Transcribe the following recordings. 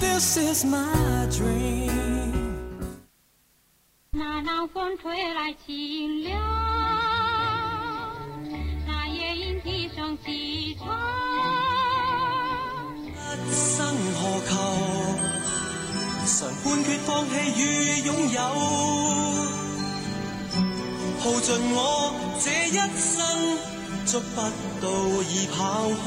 this is my dream. Nào nào con thuê lại chim liễu, na ye in thi song chi chuan. Sân hồ cầu, sẵn quan quyết phong hay yu dũng dậu. Hầu 盡我這一生，捉不到已跑開。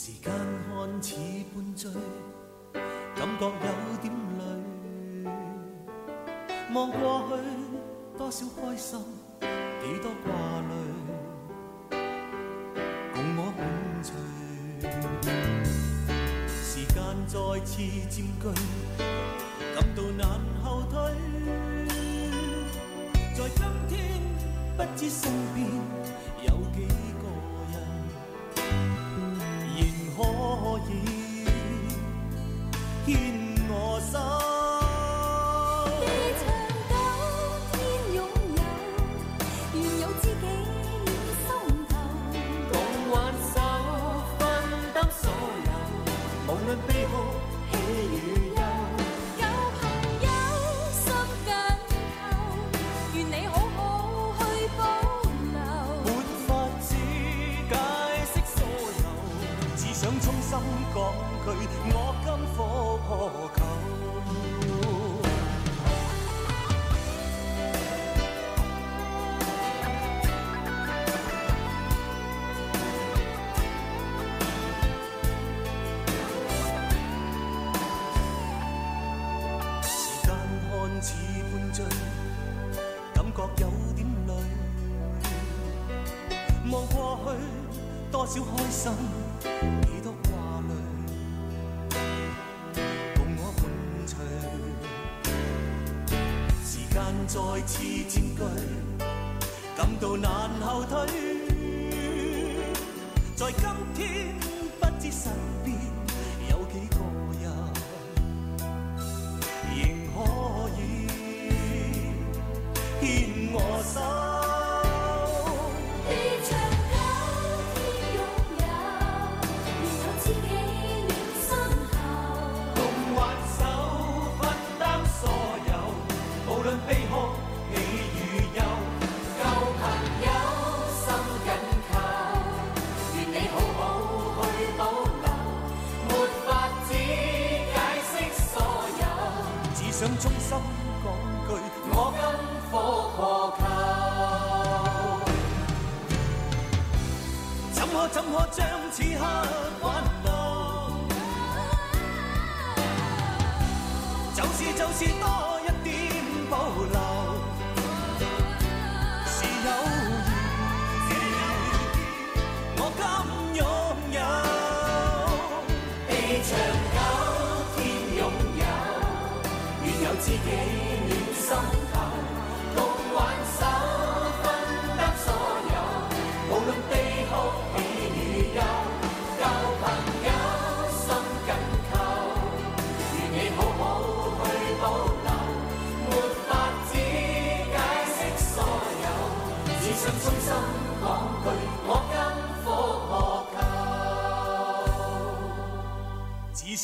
时间看似半醉，感觉有点累。望过去，多少开心，几多挂虑，共我伴醉。时间再次占据，感到难后退，在今天，不知身边。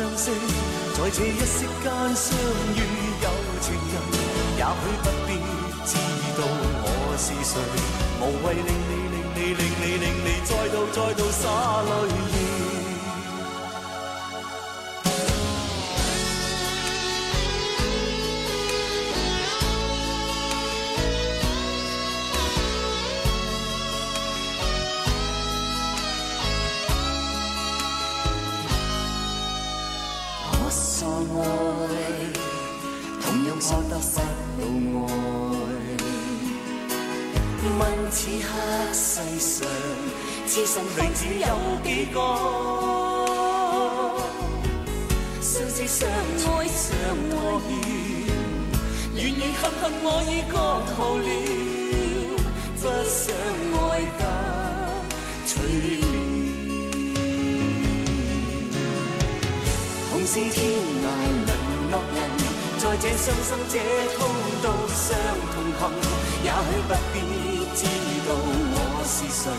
在这一息间相遇有情人，也许不必知道我是谁，无谓令你令你令你令你再度再度洒泪。歌，相知相爱，相拖欠，怨怨恨恨，我已觉悟了，不想爱得随便。同是天涯沦落人，在这伤心这通道上同行。也许不必知道我是谁，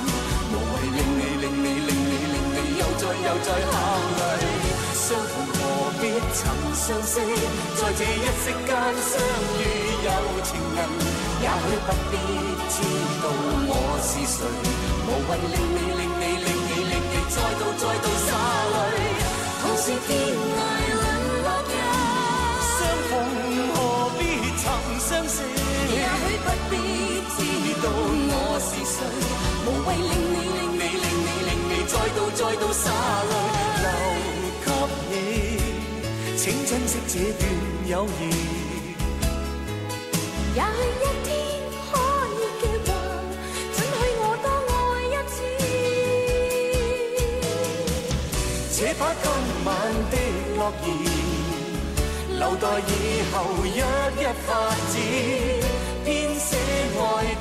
无谓令你令你令又再又再考虑，相逢何必曾相识，在这一息间相遇有情人，也许不必知道我是谁，无谓令你令你令你令你，再度再度洒泪，同是天涯。到再度洒泪留给你，请珍惜这段友谊。也许一天可以的话，准许我多爱一次。且把今晚的诺言，留待以后一一发展，编写爱。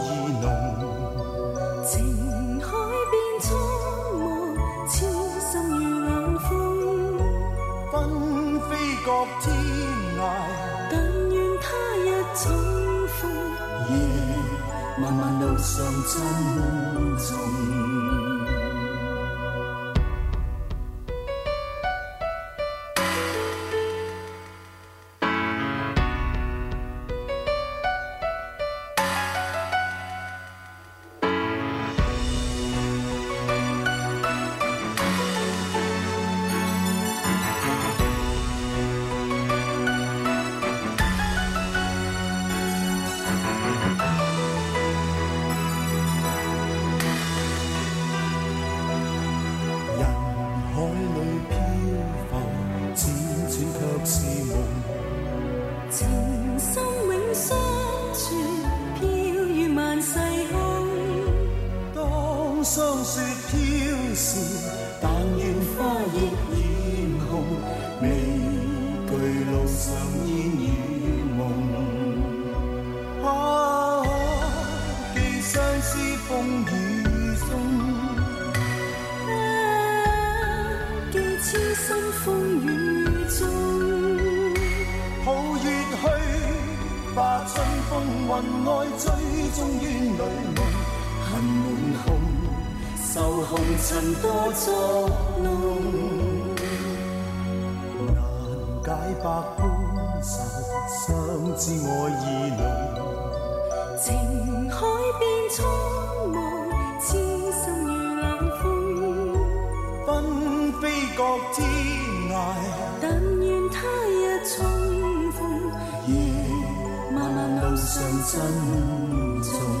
多作弄，难解百般愁。相知爱意浓，情海变苍茫，痴心遇冷风，分飞各天涯。但愿他日重逢，夜漫漫路上珍重。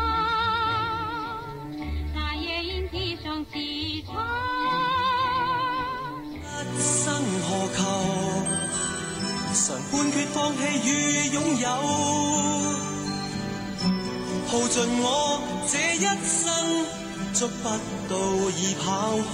一生何求？常半決放棄與擁有，耗盡我這一生，捉不到已跑開。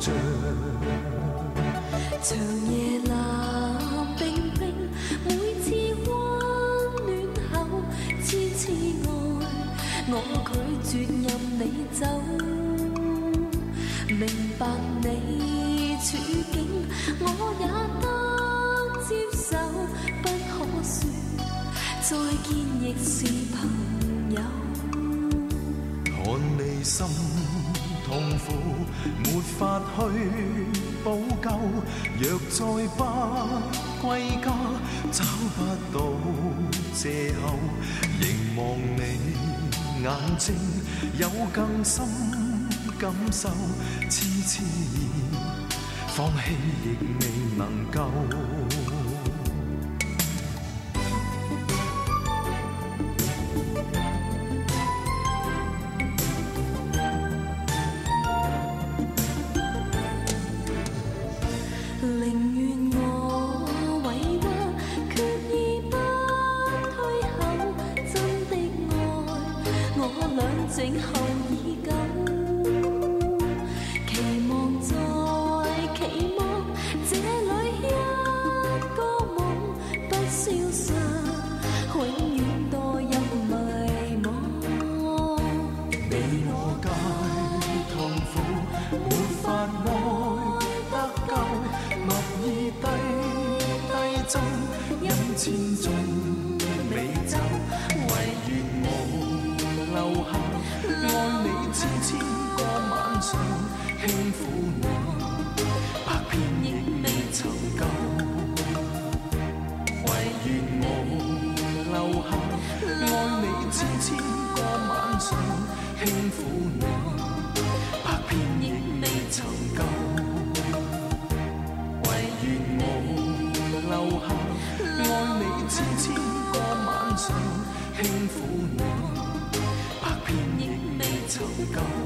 长夜冷冰冰，每次温暖后，痴痴爱，我拒绝任你走。明白你处境，我也得接受，不可说再见，亦是朋友。看你心。痛苦没法去补救，若再不归家，找不到借口。凝望你眼睛，有更深感受，痴痴放弃亦未能够。千千个晚上轻抚你，百遍仍未曾够。唯愿我留下爱你千千个晚上轻抚你，百遍仍未曾够。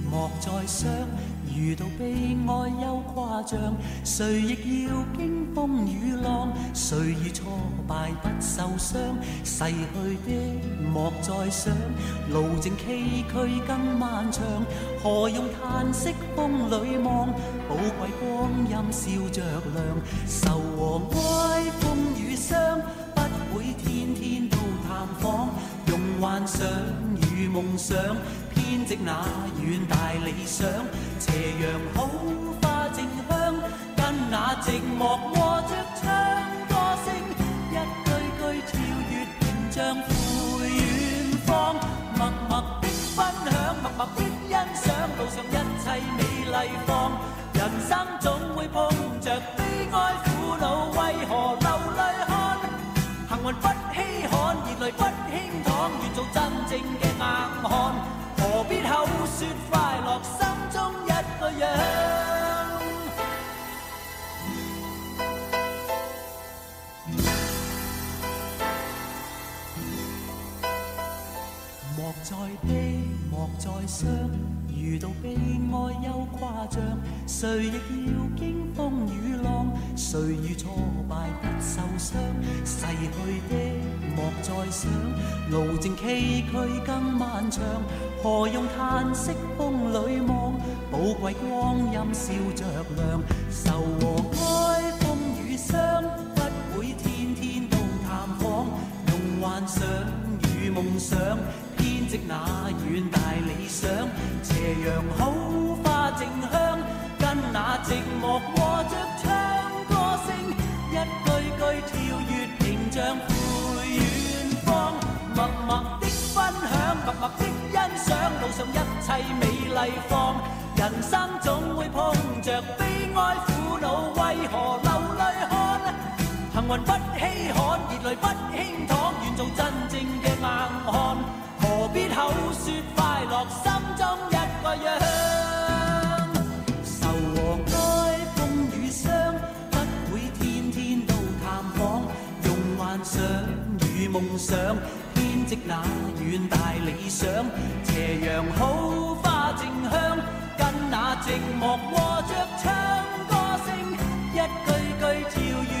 莫再想，遇到悲哀又夸张，谁亦要经风雨浪，谁已挫败不受伤。逝去的莫再想，路正崎岖更漫长，何用叹息风里望，宝贵光阴笑着亮，愁和哀，风雨伤，不会天天都探访，用幻想与梦想。编织那远大理想，斜阳好花正香，跟那寂寞和着唱歌声，一句句跳跃，迎向赴远方。默默的分享，默默的欣赏，路上一切美丽放，人生总会碰着悲哀苦恼，为何流泪看？幸运不稀罕，热泪不轻淌，愿做真正嘅硬汉。口说快乐，心中一个样。莫再悲，莫再伤。遇到悲哀又夸张，谁亦要经风雨浪，谁遇挫败不受伤，逝去的莫再想。路正崎岖更漫长，何用叹息风里望，宝贵光阴笑着亮，愁和哀，风雨霜，不会天天都探访。用幻想与梦想。即那远大理想，斜阳好花正香，跟那寂寞过着唱歌声，一句句跳跃屏障赴远方，默默的分享，默默的欣赏，路上一切美丽放，人生总会碰着悲哀苦恼，为何流泪看？幸运不稀罕，热泪不轻淌，愿做真正嘅硬汉。何必口说快乐，心中一个样。愁和哀，风雨霜，不会天天都探访。用幻想与梦想编织那远大理想。斜阳好花正香，跟那寂寞和着唱歌声，一句句跳跃。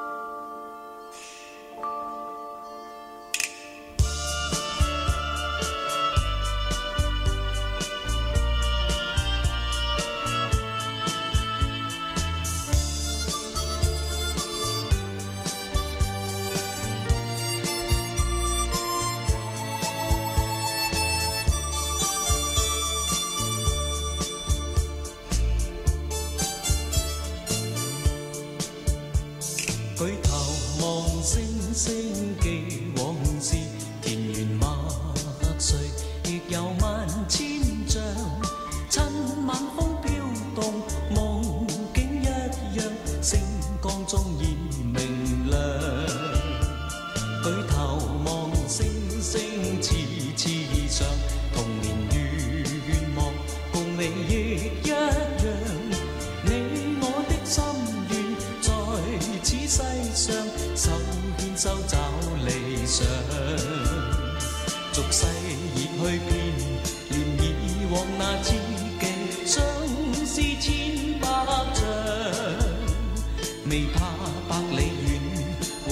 未怕百里远，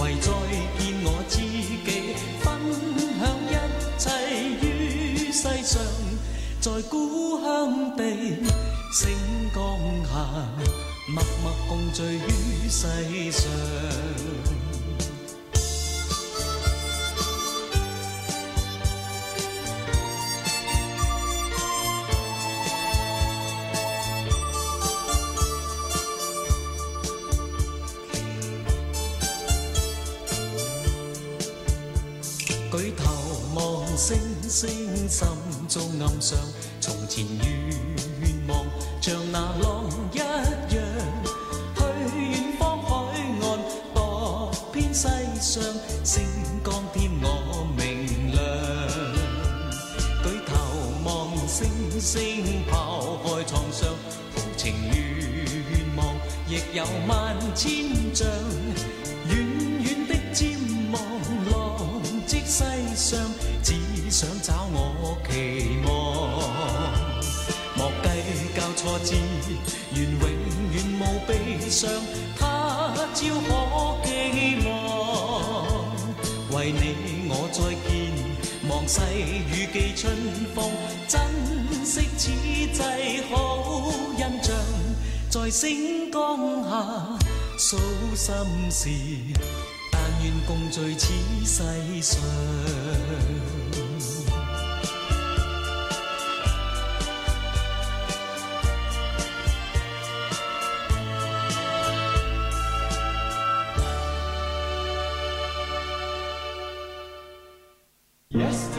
为再见我知己，分享一切于世上，在故乡地，星光下，默默共聚于世上。从前愿望，像那浪一样，去远方海岸，度遍世上，星光添我明亮。举头望星星，抛开创伤，同情愿望，亦有万千丈。星光下數心事，但願共聚此世上。Yes.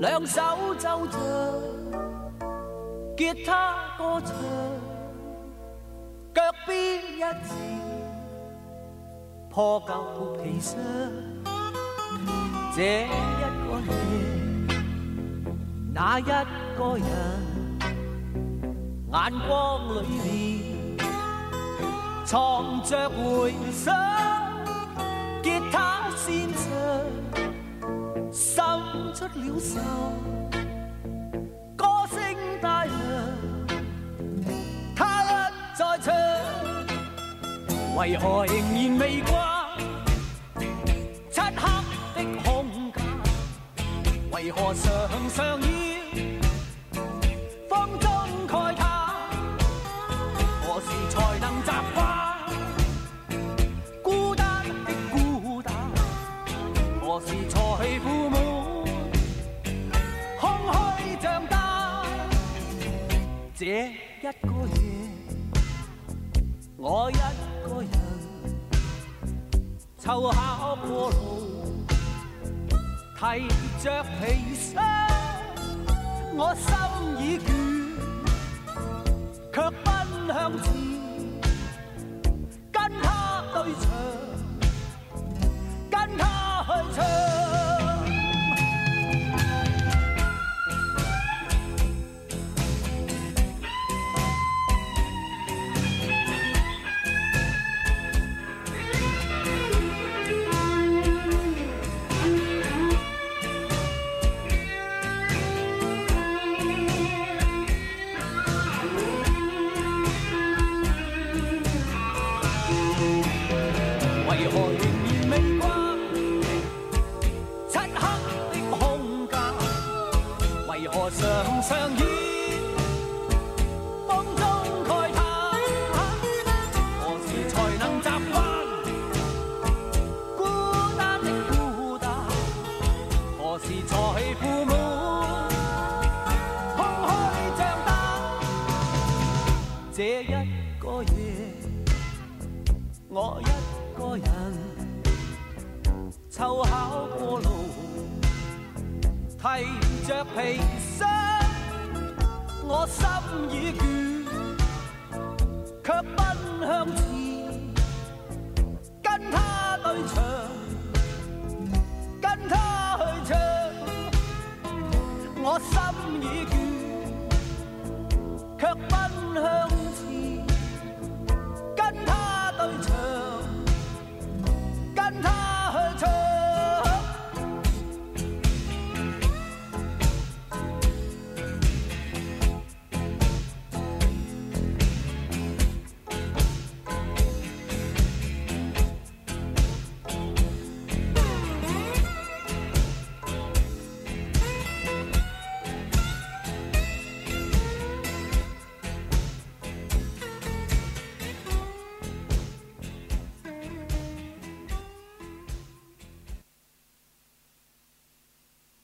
两手奏着吉他歌唱，脚边一只破旧皮箱。这一个夜，那一个人，眼光里面藏着回想，吉他先唱。出了手，歌声大亮，他一再唱，为何仍然未挂？漆黑的空间，为何常常淹？这一个夜，我一个人，凑巧过路，提着皮箱，我心已倦，却奔向前，跟他对唱，跟他去唱。